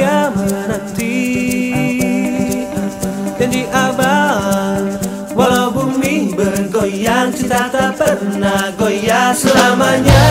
dia menanti. Janji abang Walau bumi bergoyang Cinta tak pernah goyah selamanya.